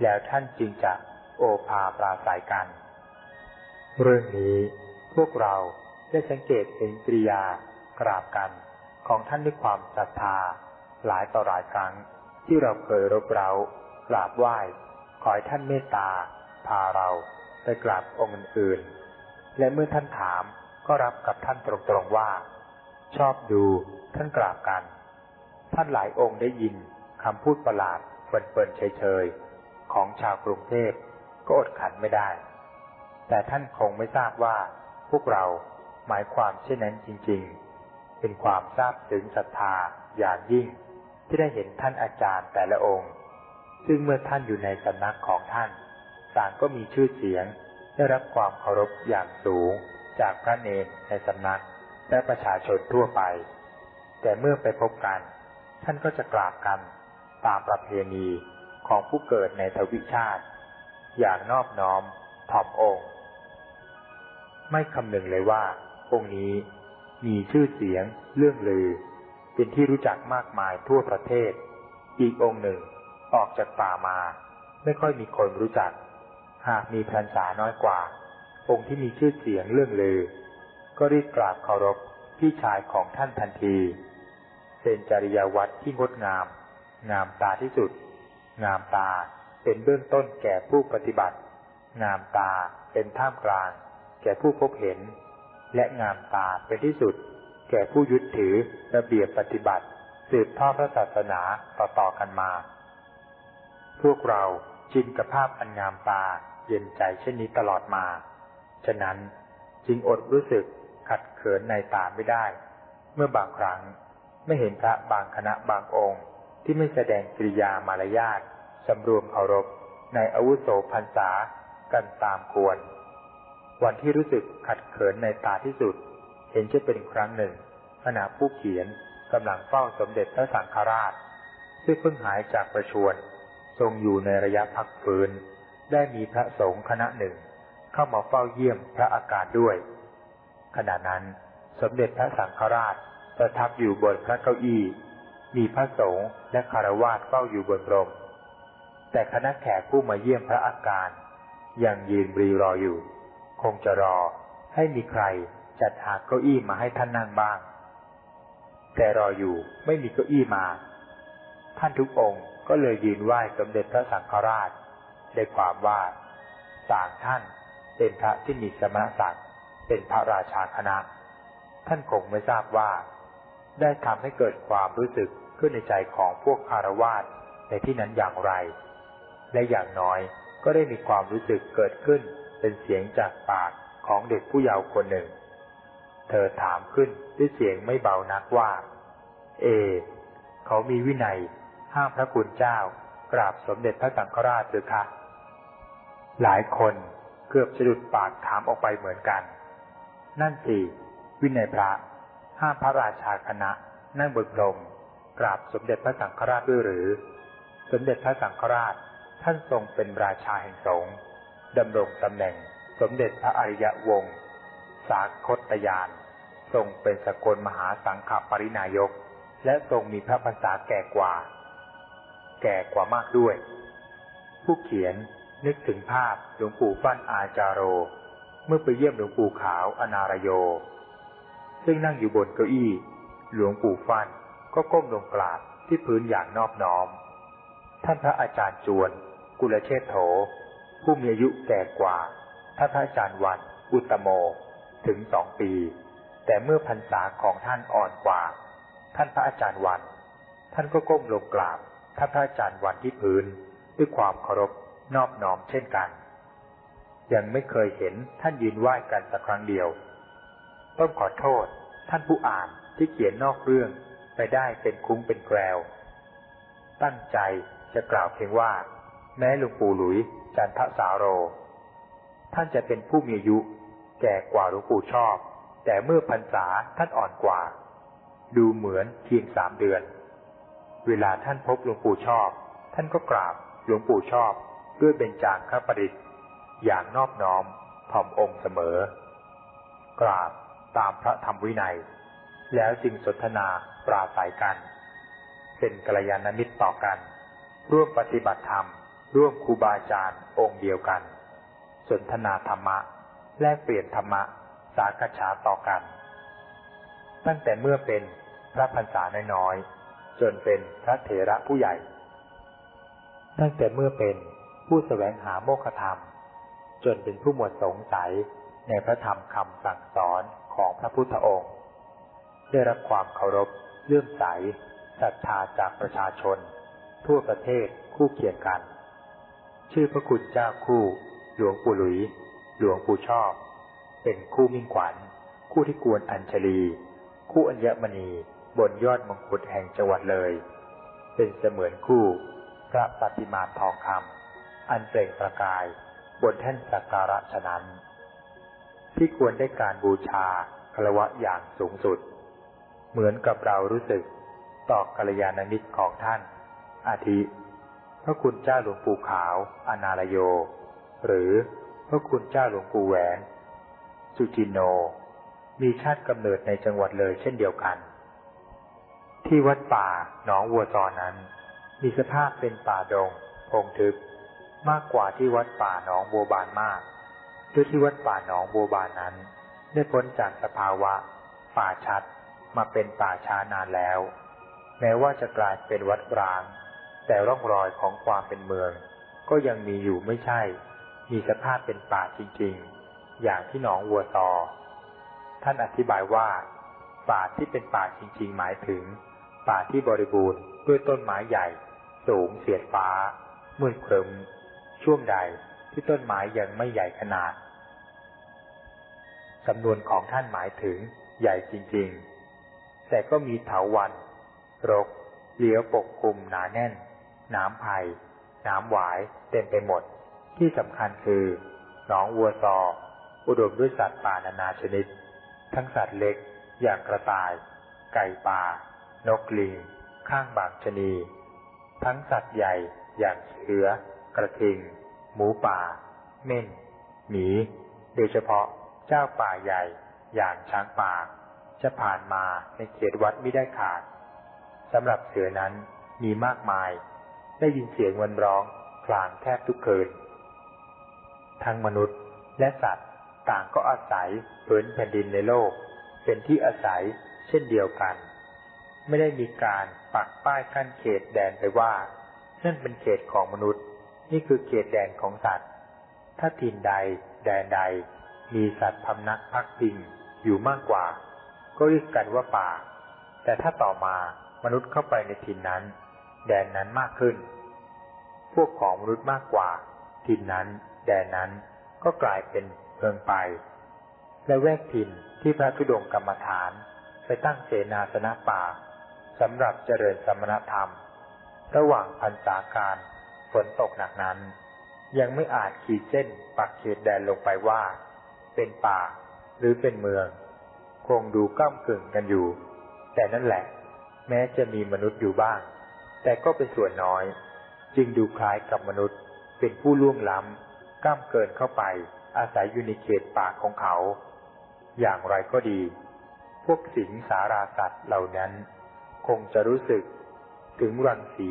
A: แล้วท่านจึงจะ โอภาปราศัยกัน เรื่องนี้พวกเราได้สังเกตเห็นกริยากราบกันของท่านด้วยความศรัทธา หลายต่อหลายครั้งที่เราเคยรบเร้ากราบไหว้ ขอให้ท่านเมตตา พาเราไปกราบองค์อื่นๆและเมื่อท่านถามก็รับกับท่านตรงๆว่า ชอบดูท่านกราบกัน ท่านหลายองค์ได้ยินคำพูดประหลาดเปินๆเฉยๆของชาวกรุงเทพ ก็อดขันไม่ได้ แต่ท่านคงไม่ทราบว่า พวกเราหมายความเช่นนั้นจริง ๆ เป็นความทราบถึงศรัทธาอย่างยิ่ง ที่ได้เห็นท่านอาจารย์แต่ละองค์ ซึ่งเมื่อท่านอยู่ในสำนักของท่าน ต่างก็มีชื่อเสียง ได้รับความเคารพอย่างสูง จากพระเนรในสำนัก และประชาชนทั่วไป แต่เมื่อไปพบกัน ท่านก็จะกราบกันตามประเพณีของผู้เกิดในทวิชาติ อย่างนอบน้อมถ่อมองค์ ไม่คำนึงเลยว่า องค์นี้มีชื่อเสียงเรื่องลือ เป็นที่รู้จักมากมายทั่วประเทศ อีกองค์หนึ่งออกจากป่ามา ไม่ค่อยมีคนรู้จัก หากมีพรรษาน้อยกว่า องค์ที่มีชื่อเสียงเรื่องลือ ก็รีบกราบเคารพพี่ชายของท่านทันทีเป็นจริยวัตรที่งดงาม งามตาที่สุด งามตา เป็นเบื้องต้นแก่ผู้ปฏิบัติ งามตาเป็นท่ามกลาง แก่ผู้พบเห็น และงามตาเป็นที่สุด แก่ผู้ยึดถือระเบียบปฏิบัติ สืบทอดพระศาสนาต่อๆกันมา พวกเราจินกับภาพอันงามตาเย็นใจเช่นนี้ตลอดมา ฉะนั้นจึงอดรู้สึกขัดเขินในตาไม่ได้ เมื่อบางครั้งไม่เห็นพระบางคณะบางองค์ที่ไม่แสดงกิริยามารยาท สำรวมเคารพในอาวุโสพรรษากันตามควร วันที่รู้สึกขัดเขินในตาที่สุด เห็นจะเป็นครั้งหนึ่งขณะผู้เขียนกำลังเฝ้าสมเด็จพระสังฆราช ซึ่งเพิ่งหายจากประชวรทรงอยู่ในระยะพักฟื้น ได้มีพระสงฆ์คณะหนึ่ง เข้ามาเฝ้าเยี่ยมพระอาการด้วย ขณะนั้นสมเด็จพระสังฆราชประทับอยู่บนพระเก้าอี้ มีพระสงฆ์และคารวาสเฝ้าอยู่บนรม แต่คณะแขกผู้มาเยี่ยมพระอาการยังยืนรีรออยู่ คงจะรอให้มีใครจัดหาเก้าอี้มาให้ท่านนั่งบ้าง แต่รออยู่ไม่มีเก้าอี้มา ท่านทุกองค์ก็เลยยืนไหว้สมเด็จพระสังฆราชได้ความว่าต่างท่านเป็นพระที่มีสมณศักดิ์เป็นพระราชาคณะ ท่านคงไม่ทราบว่า ได้ทำให้เกิดความรู้สึกขึ้นในใจของพวกคารวาสในที่นั้นอย่างไร และอย่างน้อยก็ได้มีความรู้สึกเกิดขึ้นเป็นเสียงจากปากของเด็กผู้เยาว์คนหนึ่ง เธอถามขึ้นด้วยเสียงไม่เบานักว่า เอ เขามีวินัย ห้ามพระคุณเจ้ากราบสมเด็จพระสังฆราชหรือคะ หลายคนเกือบจะดุดปากถามออกไปเหมือนกัน นั่นสิวินัยพระ ห้ามพระราชาคณะ นั่งบนพรมกราบสมเด็จพระสังฆราชด้วยหรือ สมเด็จพระสังฆราช ท่านทรงเป็นราชาแห่งสงฆ์ดำรงตำแหน่งสมเด็จพระอริยวงศ์สาคตยาน ทรงเป็นสกลมหาสังฆปรินายก และทรงมีพระภาษาแก่กว่า แก่กว่ามากด้วย ผู้เขียนนึกถึงภาพหลวงปู่ฟั่นอาจารโร เมื่อไปเยี่ยมหลวงปู่ขาวอนารโย ซึ่งนั่งอยู่บนเก้าอี้ หลวงปู่ฟันก็ก้มลงกราบที่พื้นอย่างนอบน้อม ท่านพระอาจารย์จวน กุลเชษโถ ผู้มีอายุแก่กว่าท่านพระอาจารย์วัน อุตโม ถึงสองปี แต่เมื่อพรรษาของท่านอ่อนกว่า ท่านพระอาจารย์วัน ท่านก็ก้มลงกราบท่านพระอาจารย์วันที่พื้น ด้วยความเคารพนอบน้อมเช่นกัน ยังไม่เคยเห็นท่านยืนไหว้กันสักครั้งเดียวต้องขอโทษท่านผู้อ่านที่เขียนนอกเรื่องไปได้เป็นคุ้งเป็นแกลวตั้งใจจะกล่าวเพียงว่า แม้หลวงปู่หลุยจันทสาโร ท่านจะเป็นผู้มีอายุ แก่กว่าหลวงปู่ชอบ แต่เมื่อพรรษาท่านอ่อนกว่า ดูเหมือนเพียงสามเดือน เวลาท่านพบหลวงปู่ชอบ ท่านก็กราบหลวงปู่ชอบด้วยเบญจางคประดิษฐ์อย่างนอบน้อมถ่อมองค์เสมอ กราบตามพระธรรมวินัย แล้วจึงสนทนาปราศัยกัน เป็นกัลยาณมิตรต่อกัน ร่วมปฏิบัติธรรม ร่วมครูบาอาจารย์องค์เดียวกัน สนทนาธรรมะ แลกเปลี่ยนธรรมะ สากฉาต่อกัน ตั้งแต่เมื่อเป็นพระพรรษาน้อยๆ จนเป็นพระเถระผู้ใหญ่ ตั้งแต่เมื่อเป็นผู้แสวงหาโมฆะธรรม จนเป็นผู้หมวดสงสัยในพระธรรมคำสั่งสอนของพระพุทธองค์ ได้รับความเคารพเลื่อมใสศรัทธาจากประชาชน ทั่วประเทศคู่เคียงกัน ชื่อพระคุณเจ้าคู่ หลวงปู่หลุย หลวงปู่ชอบ เป็นคู่มิ่งขวัญ คู่ที่กวนอัญชลี คู่อัญมณีบนยอดมงกุฎแห่งจังหวัดเลย เป็นเสมือนคู่ พระปฏิมาทองคำอันเปล่งประกายบนแท่นสักการะฉะนั้น ที่ควรได้การบูชาคารวะอย่างสูงสุด เหมือนกับเรารู้สึกต่อกัลยาณมิตรของท่าน อาทิ ระคุณเจ้าหลวงปู่ขาว อนาลโย หรือพระคุณเจ้าหลวงปู่แหวน สุจินโน มีชาติกำเนิดในจังหวัดเลยเช่นเดียวกัน ที่วัดป่าหนองวัวซอนั้น มีสภาพเป็นป่าดง พงทึบมากกว่าที่วัดป่าหนองบัวบานมากด้วยที่วัดป่าหนองบัวบานนั้น ได้พ้นจากสภาวะ ป่าชัดมาเป็นป่าช้านานแล้ว แม้ว่าจะกลายเป็นวัดร้าง แต่ร่องรอยของความเป็นเมือง ก็ยังมีอยู่ไม่ใช่ มีสภาพเป็นป่าจริงๆ อย่างที่หนองวัวตอท่านอธิบายว่า ป่าที่เป็นป่าจริงๆ หมายถึง ป่าที่บริบูรณ์ด้วยต้นไม้ใหญ่ สูงเสียดฟ้า มืดครึมช่วงใดที่ต้นไม้ยังไม่ใหญ่ขนาดจำนวนของท่านหมายถึงใหญ่จริงๆ แต่ก็มีเถาวันรกเหลียวปกคลุมหนาแน่น น้ำไผ่น้ำหวายเต็มไปหมด ที่สำคัญคือหนองวัวซอ อุดมด้วยสัตว์ป่านานาชนิด ทั้งสัตว์เล็ก อย่างกระต่าย ไก่ป่า นกลิง ข้างบางชนี ทั้งสัตว์ใหญ่อย่างเสือ กระทิง หมูป่า เม่น หมี โดยเฉพาะเจ้าป่าใหญ่ อย่างช้างป่า จะผ่านมาในเขตวัดไม่ได้ขาดสำหรับเสือนั้นมีมากมาย ได้ยินเสียงวันร้องคลางแทบทุกคืน ทั้งมนุษย์และสัตว์ต่างก็อาศัยพื้นแผ่นดินในโลก เป็นที่อาศัยเช่นเดียวกัน ไม่ได้มีการปักป้ายกั้นเขตแดนไปว่านั่นเป็นเขตของมนุษย์ นี่คือเขตแดนของสัตว์ ถ้าถิ่นใด แดนใด มีสัตว์พำนักพักพิงอยู่มากกว่า ก็เรียกกันว่าป่า แต่ถ้าต่อมามนุษย์เข้าไปในถิ่นนั้น แดนนั้นมากขึ้น พวกของมนุษย์มากกว่าถิ่นนั้น แดนนั้นก็กลายเป็นเมืองไป และแวกถิ่นที่พระธุดงกรรมฐานไปตั้งเสนาสนะป่าสำหรับเจริญสมณธรรม ระหว่างพันษาการฝนตกหนักนั้น ยังไม่อาจขีดเส้นปักเขตแดนลงไปว่า เป็นป่าหรือเป็นเมือง คงดูก้ากึ่งกันอยู่ แต่นั่นแหละ แม้จะมีมนุษย์อยู่บ้าง แต่ก็เป็นส่วนน้อย จึงดูคล้ายกับมนุษย์ เป็นผู้ล่วงล้ำก้ามเกินเข้าไป อาศัยอยู่ในเขตป่าของเขา อย่างไรก็ดี พวกสิงสาราสัตว์เหล่านั้น คงจะรู้สึก ถึงรังสี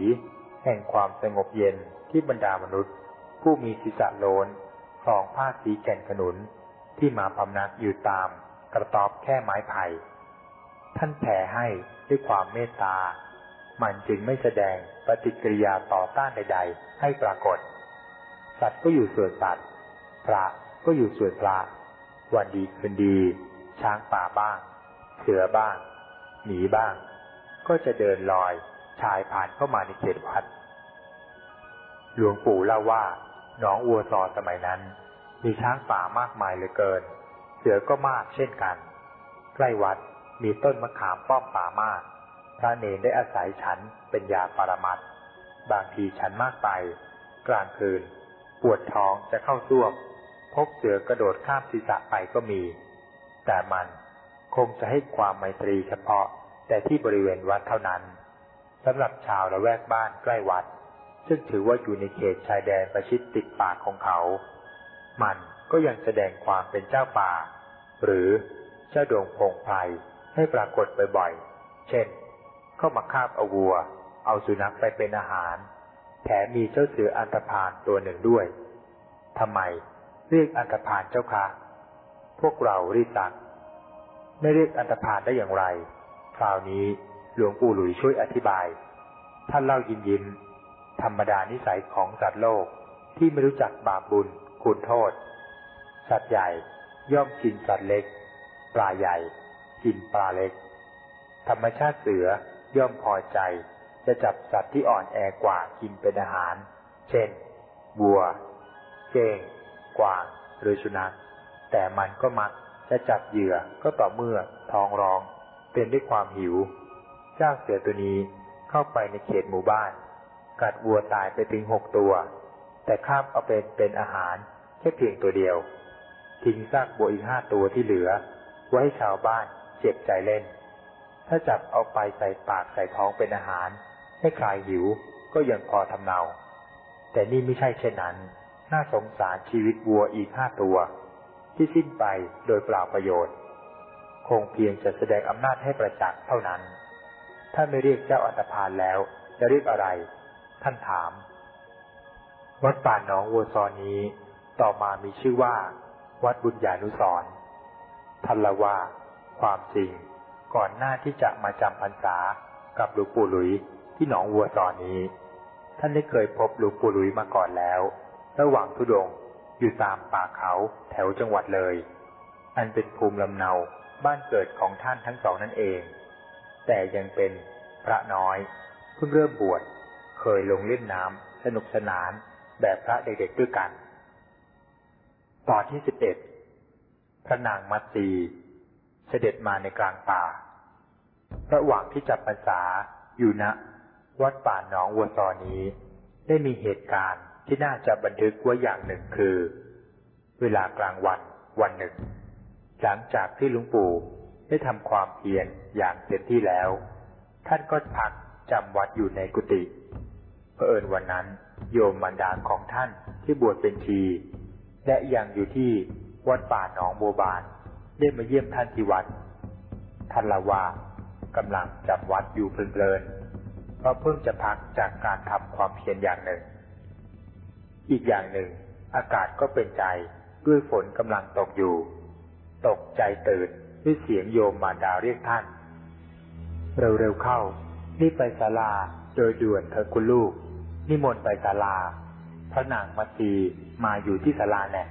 A: แห่งความสงบเย็นที่บรรดามนุษย์ ผู้มีศีรษะโลนคลองผ้าสีแก่นขนุนที่มาพำนักอยู่ตามกระตอบแค่ไม้ไผ่ ท่านแผ่ให้ด้วยความเมตตา มันจึงไม่แสดงปฏิกิริยาต่อต้านใด ๆ ให้ปรากฏ สัตว์ก็อยู่ส่วนสัตว์พระก็อยู่ส่วนพระ วันดีคืนดี ช้างป่าบ้าง เสือบ้าง หมีบ้าง ก็จะเดินลอยชายผ่านเข้ามาในเขตวัด หลวงปู่เล่าว่าน้องวัวซอสมัยนั้น มีช้างป่ามากมายเหลือเกิน เสือก็มากเช่นกัน ใกล้วัดมีต้นมะขามป้อมป่ามาก พระเนรได้อาศัยฉันเป็นยาปรมัดบางทีฉันมากไป กลางคืน ปวดท้องจะเข้าซ่วม พบเสือกระโดดข้ามศีรษะไปก็มี แต่มันคงจะให้ความไมตรีเฉพาะแต่ที่บริเวณวัดเท่านั้นสำหรับชาวละแวกบ้านใกล้วัด ซึ่งถือว่าอยู่ในเขตชายแดนประชิดติดปากของเขา มันก็ยังแสดงความเป็นเจ้าป่า หรือเจ้าดวงพงไพรให้ปรากฏบ่อยๆ เช่น เข้ามาคาบเอาวัว เอาสุนัขไปเป็นอาหาร แถมมีเจ้าเสืออันตรพานตัวหนึ่งด้วยทำไมเรียกอันตรพานเจ้าคะพวกเรารีสักไม่เรียกอันตรพานได้อย่างไร คราวนี้หลวงปู่หลุยช่วยอธิบาย ท่านเล่ายิ้มยิ้มธรรมดานิสัยของสัตว์โลกที่ไม่รู้จักบาปบุญคุณโทษ สัตว์ใหญ่ย่อมกินสัตว์เล็ก ปลาใหญ่ กินปลาเล็ก ธรรมชาติเสือ ย่อมพอใจ จะจับสัตว์ที่อ่อนแอกว่ากินเป็นอาหาร เช่นวัว เก้ง กวาง หรือสุนัข แต่มันก็มักจะจับเหยื่อก็ต่อเมื่อท้องร้อง เป็นด้วยความหิว เจ้าเสือตัวนี้เข้าไปในเขตหมู่บ้าน กัดวัวตายไปถึงหกตัว แต่ข้ามเอาเป็นเป็นอาหารแค่เพียงตัวเดียว ทิ้งซากวัวอีกห้าตัวที่เหลือ ไว้ให้ชาวบ้านเจ็บใจเล่น ถ้าจับเอาไปใส่ปากใส่ท้องเป็นอาหาร ให้คลายหิวก็ยังพอทำเนา แต่นี่ไม่ใช่เช่นนั้น น่าสงสารชีวิตวัวอีกห้าตัว ที่สิ้นไปโดยเปล่าประโยชน์ คงเพียงจะแสดงอำนาจให้ประจักษ์เท่านั้น ถ้าไม่เรียกเจ้าอัตภานแล้วจะเรียกอะไร ท่านถาม วัดป่าหนองวัวซอนี้ ต่อมามีชื่อว่า วัดบุญญาณุสรทันละว่า ความจริง ก่อนหน้าที่จะมาจำพรรษากับหลวงปู่หลุยที่หนองวัวซอนี้ ท่านได้เคยพบหลวงปู่หลุยมาก่อนแล้ว ระหว่างทุดงอยู่ตามป่าเขาแถวจังหวัดเลย อันเป็นภูมิลำเนาบ้านเกิดของท่านทั้งสองนั่นเอง แต่ยังเป็นพระน้อย เพิ่งเริ่มบวชเคยลงเล่นน้ำสนุกสนานแบบพระเด็กๆด้วยกัน ตอนที่สิบเอ็ดพระนางมัตสี เสด็จมาในกลางป่า ระหว่างที่จับพรรษาอยู่ณวัดป่าหนองวัวซอนี้ ได้มีเหตุการณ์ที่น่าจะบันทึกไว้อย่างหนึ่งคือ เวลากลางวันวันหนึ่ง หลังจากที่ลวงปู่ได้ทำความเพียรอย่างเต็มที่แล้ว ท่านก็พักจำวัดอยู่ในกุฏิเผอิญวันนั้น โยมบรรดาของท่านที่บวชเป็นชี และยังอยู่ที่วัดป่าหนองโบบาน ได้มาเยี่ยมท่านที่วัดท่านละว่ากำลังจำวัดอยู่เพลินๆเพราะเพิ่งจะพักจากการทำความเพียรอย่างหนึ่ง อีกอย่างหนึ่ง อากาศก็เป็นใจด้วยฝนกำลังตกอยู่ ตกใจตื่นด้วยเสียงโยมมาดาเรียกท่าน เร็วๆเข้ารีบไปศาลาโดยด่วนเธอคุณลูก นิมนต์ไปศาลาพระนางมัตีมาอยู่ที่ศาลาแน่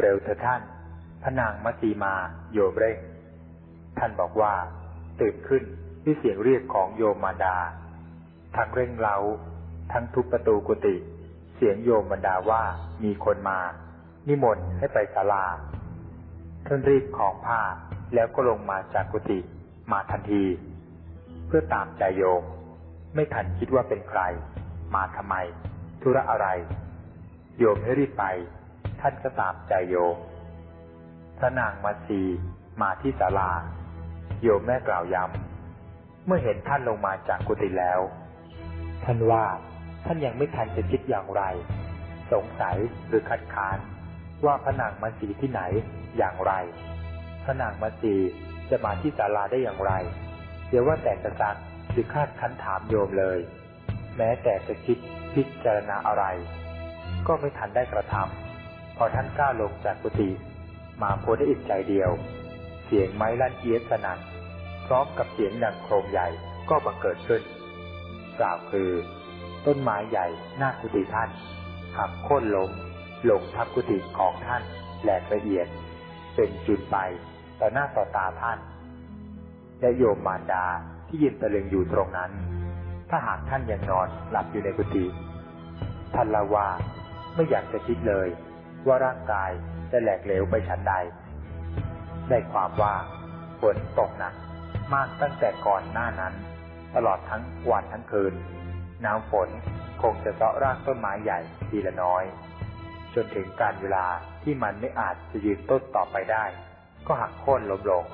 A: เร็วเธอท่าน พระนางมัตีมาโยมเร่ง ท่านบอกว่า ตื่นขึ้นด้วยเสียงเรียกของโยมมารดา ทั้งเร่งเร้า ทั้งทุบประตูกุฏิเสียงโยมมารดาว่ามีคนมา นิมนต์ให้ไปศาลาท่านรีบของผ้าแล้วก็ลงมาจากกุฏิมาทันที เพื่อตามใจโยม ไม่ทันคิดว่าเป็นใคร มาทำไม ธุระอะไร โยมให้รีบไป ท่านก็ตามใจโยม พระนางมาสีมาที่ศาลา โยมแม่กล่าวย้ำ เมื่อเห็นท่านลงมาจากกุฏิแล้ว ท่านว่าท่านยังไม่ทันจะคิดอย่างไร สงสัยหรือคัดค้าน ว่าพระนางมาสีที่ไหนอย่างไร พระนางมาสีจะมาที่ศาลาได้อย่างไรเดี๋ยวว่าแต่จะซักหรือคาดคันถามโยมเลย แม้แต่จะคิดพิจารณาอะไร ก็ไม่ทันได้กระทำพอท่านก้าวลงจากกุฏิ มาโพได้อีกใจเดียว เสียงไม้ลั่นเอียดสนั่นพร้อมกับเสียงดังโครมใหญ่ก็บังเกิดขึ้น กล่าวคือ ต้นไม้ใหญ่หน้ากุฏิท่านหักโค่นล้มลงทับกุฏิของท่านแหลกละเอียด เป็นจุดไปต่อหน้าต่อตาท่าน และโยมมารดาที่ยืนตะลึงอยู่ตรงนั้น ถ้าหากท่านยังนอนหลับอยู่ในกุฏิท่านละว่าไม่อยากจะคิดเลย ว่าร่างกาย จะแหลกเหลวไปชั้นใด ได้ความว่าฝนตกหนักมากตั้งแต่ก่อนหน้านั้น ตลอดทั้งวันทั้งคืน น้ำฝนคงจะเซาะรากต้นไม้ใหญ่ทีละน้อย จนถึงการเวลาที่มันไม่อาจจะยืนต้นต่อไปได้ ก็หักโค่นล้มลง